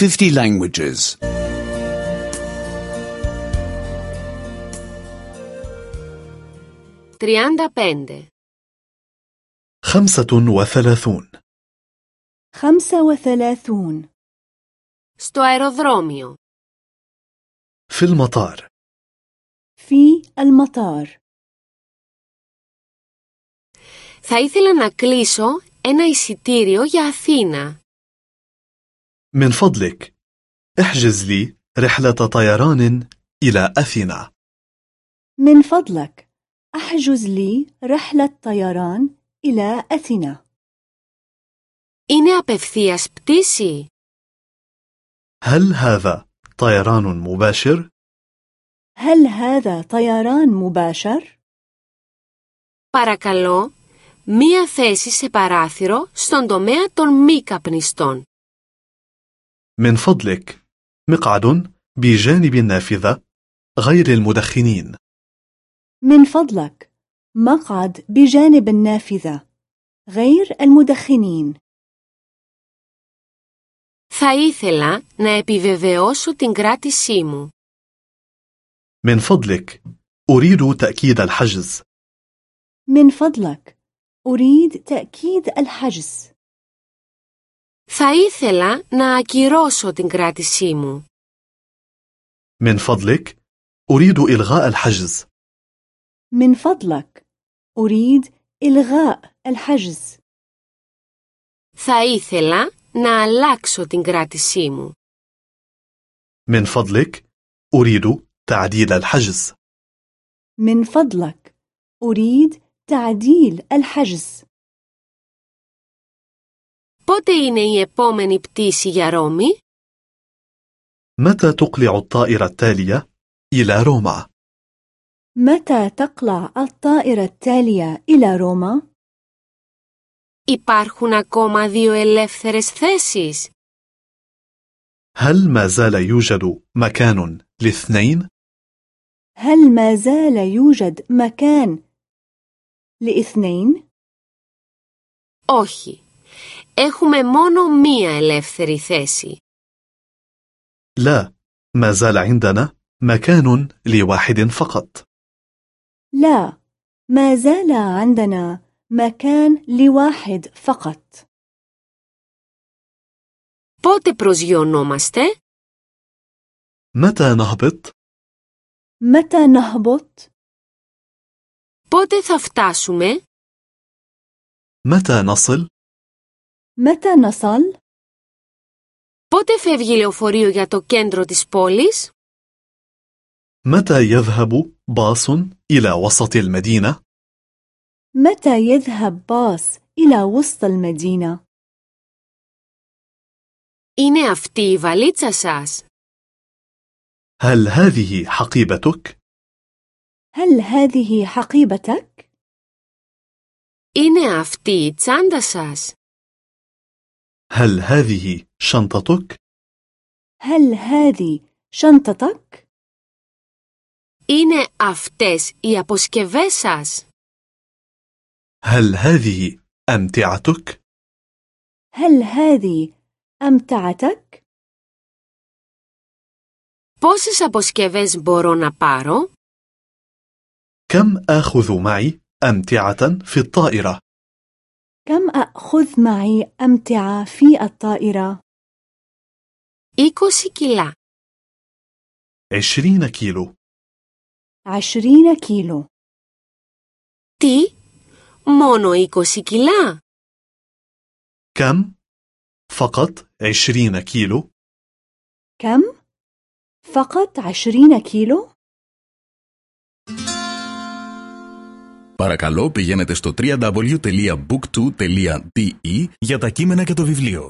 50 languages. 35. خمسة وثلاثون خمسة وثلاثون Στο αεροδρόμιο. في المطار في المطار Θα ήθελα να κλείσω ένα εισιτήριο για Αθήνα. من فضلك احجز لي رحلة طيران إلى أثينا من فضلك احجز لي رحلة طيران إلى أثينا Είναι απευθείας πτήση. هل هذا طيران مباشر؟ هل هذا طيران مباشر؟ Παρακαλώ, μία θέση σε παράθυρο στον τομέα των μη καπνιστών. من فضلك مقعد بجانب النافذة غير المدخنين من فضلك مقعد بجانب النافذة غير المدخنين Θα ήθελα να επιβεβαιώσω την κράτησή μου. من فضلك أريد تأكيد الحجز من فضلك أريد تأكيد الحجز Θα ήθελα να ακυρώσω την κράτησή μου. من فضلك أريد إلغاء الحجز من فضلك أريد إلغاء الحجز Θα ήθελα να αλλάξω την κράτησή μου. من فضلك أريد تعديل الحجز من فضلك أريد تعديل الحجز Πότε είναι η επόμενη πτήση για Ρώμη? متى تقلع الطائرة التالية إلى روما؟ متى تقلع الطائرة التالية إلى روما؟ Υπάρχουν ακόμα δύο ελεύθερες θέσεις. هل ما زال يوجد مكان لاثنين؟ هل ما زال يوجد مكان لاثنين؟ Όχι. Έχουμε μόνο μία ελεύθερη θέση. لا ما زال عندنا مكان لواحد فقط لا ما زال عندنا مكان لواحد فقط Πότε προσγειωνόμαστε? متى نهبط؟ متى نهبط؟ Πότε θα φτάσουμε? متى نصل؟ متى نصل؟ Πότε φεύγει λεωφορείο για το κέντρο της πόλης? متى يذهب باص إلى وسط المدينة؟ متى يذهب باص إلى وسط المدينة؟ Είναι αυτή η βαλίτσα σας. هل هذه حقيبتك؟ هل هذه حقيبتك؟ Είναι αυτή η τσάντα σας. هل هذه شنطتك؟ هل هذه شنطتك؟ Είναι αυτές οι αποσκευές σας. هل هذه أمتعتك؟ هل هذه أمتعتك؟ Πόσες αποσκευές μπορώ να πάρω? كم آخذ معي أمتعة في الطائرة؟ كم أأخذ معي أمتعة في الطائرة؟ 20 كيلو 20 كيلو 20 كيلو تي مونو 20 كيلو كم؟ فقط 20 كيلو كم؟ فقط 20 كيلو؟ Παρακαλώ πηγαίνετε στο www.book2.de για τα κείμενα και το βιβλίο.